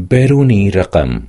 باروني رقم.